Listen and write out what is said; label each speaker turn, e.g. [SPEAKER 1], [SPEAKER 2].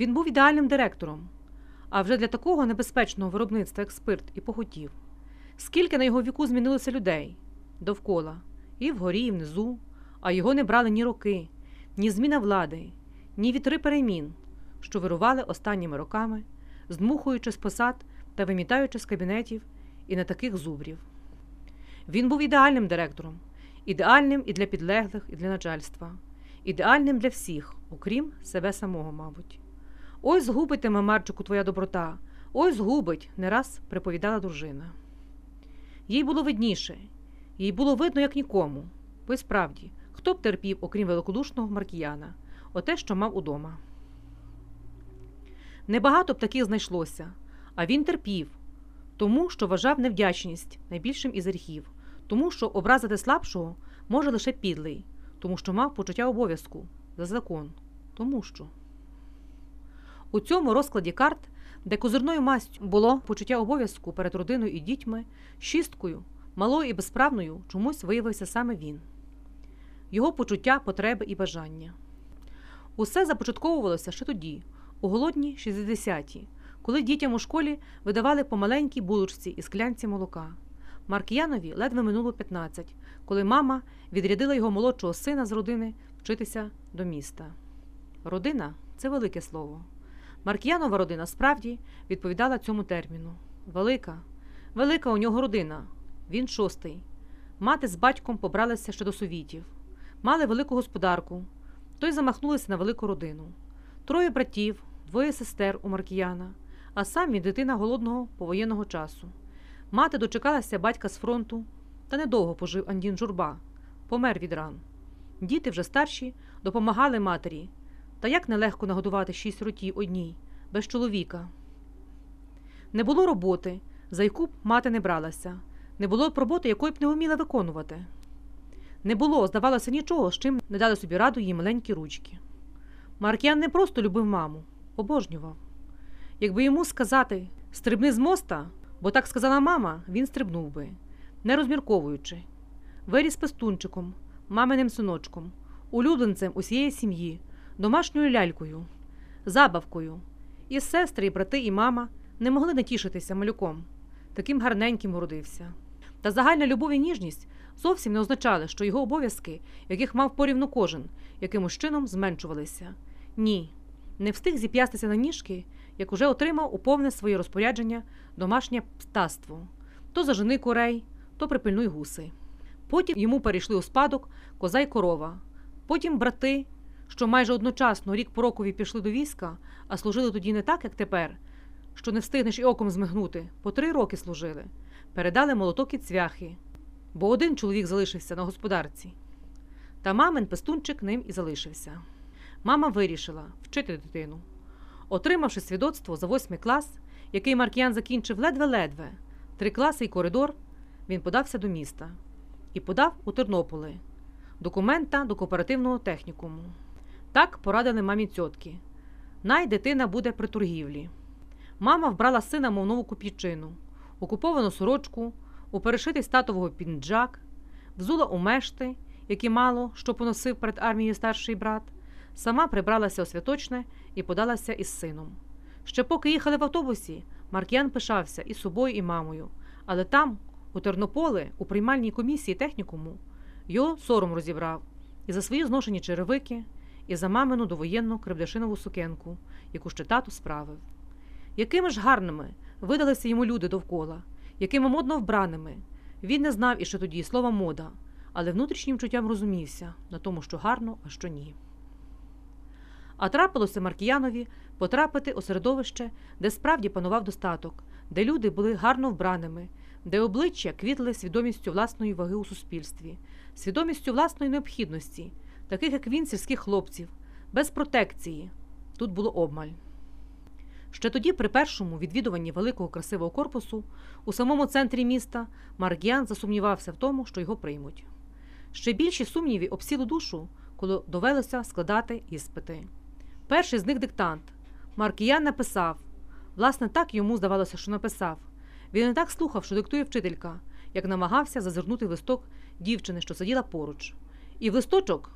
[SPEAKER 1] Він був ідеальним директором, а вже для такого небезпечного виробництва, як спирт, і похотів. Скільки на його віку змінилося людей довкола, і вгорі, і внизу, а його не брали ні роки, ні зміна влади, ні вітри перемін, що вирували останніми роками, здмухуючи з посад та вимітаючи з кабінетів і на таких зубрів. Він був ідеальним директором, ідеальним і для підлеглих, і для начальства, ідеальним для всіх, окрім себе самого, мабуть. Ой, згубитиме, Марчику, твоя доброта, ой, згубить, не раз приповідала дружина. Їй було видніше, їй було видно, як нікому, бо й справді, хто б терпів, окрім великодушного маркіяна, оте, що мав удома. Небагато б таких знайшлося, а він терпів, тому що вважав невдячність найбільшим із гріхів, тому що образити слабшого може лише підлий, тому що мав почуття обов'язку за закон, тому що. У цьому розкладі карт, де козирною мастю було почуття обов'язку перед родиною і дітьми, шісткою, малою і безправною чомусь виявився саме він, його почуття, потреби і бажання. Усе започатковувалося ще тоді, у голодні 60-ті, коли дітям у школі видавали по маленькій булочці і склянці молока. Маркіянові ледве минуло 15, коли мама відрядила його молодшого сина з родини вчитися до міста. Родина це велике слово. Маркіянова родина справді відповідала цьому терміну. Велика, велика у нього родина. Він шостий. Мати з батьком побралися ще до совітів. Мали велику господарку. Той замахнулися на велику родину. Троє братів, двоє сестер у Маркіяна, а сам він дитина голодного повоєнного часу. Мати дочекалася батька з фронту, та недовго пожив Андін журба, помер від ран. Діти вже старші допомагали матері. Та як нелегко нагодувати шість ротів одній, без чоловіка. Не було роботи, за яку б мати не бралася, не було б роботи, якої б не вміла виконувати. Не було, здавалося, нічого, з чим не дали собі раду її маленькі ручки. Маркіян не просто любив маму, обожнював. Якби йому сказати стрибни з моста, бо так сказала мама, він стрибнув би, не розмірковуючи. Виріс пестунчиком, маминим синочком, улюбленцем усієї сім'ї, домашньою лялькою, забавкою. І сестри, і брати, і мама не могли не тішитися малюком. Таким гарненьким уродився. Та загальна любов і ніжність зовсім не означали, що його обов'язки, яких мав порівну кожен, якимось чином зменшувалися. Ні, не встиг зіп'ястися на ніжки, як уже отримав у повне своє розпорядження домашнє птаство то зажени курей, то припильнуй гуси. Потім йому перейшли у спадок коза й корова, потім брати, що майже одночасно рік по рокові пішли до війська, а служили тоді не так, як тепер, що не встигнеш і оком змигнути, по три роки служили, передали молоток і цвяхи, бо один чоловік залишився на господарці. Та мамин пестунчик ним і залишився. Мама вирішила вчити дитину. Отримавши свідоцтво за восьмий клас, який Маркіян закінчив ледве-ледве, три класи і коридор, він подався до міста і подав у Тернополи документа до кооперативного технікуму. Так порадили мамі цьотки. Най дитина буде при торгівлі. Мама вбрала сина мов нову копійчину, у куповану сорочку, у перешитий статового пінджак, взула у мешти, які мало що поносив перед армією старший брат, сама прибралася у святочне і подалася із сином. Ще поки їхали в автобусі, Маркіян пишався і собою, і мамою, але там, у Тернополі, у приймальній комісії технікуму, його сором розібрав і за свої зношені черевики, і за мамину довоєнну кривдяшинову сукенку, яку ще тату справив. Якими ж гарними видалися йому люди довкола, якими модно вбраними. Він не знав іще тоді слова мода, але внутрішнім чуттям розумівся на тому, що гарно, а що ні. А трапилося Маркіянові потрапити у середовище, де справді панував достаток, де люди були гарно вбраними, де обличчя квітли свідомістю власної ваги у суспільстві, свідомістю власної необхідності, таких як він, сільських хлопців, без протекції. Тут було обмаль. Ще тоді, при першому відвідуванні великого красивого корпусу, у самому центрі міста, Маргіан засумнівався в тому, що його приймуть. Ще більші сумніви обсіли душу, коли довелося складати іспити. Перший з них диктант. Маркіян написав власне, так йому здавалося, що написав. Він не так слухав, що диктує вчителька, як намагався зазирнути в листок дівчини, що сиділа поруч. І в листочок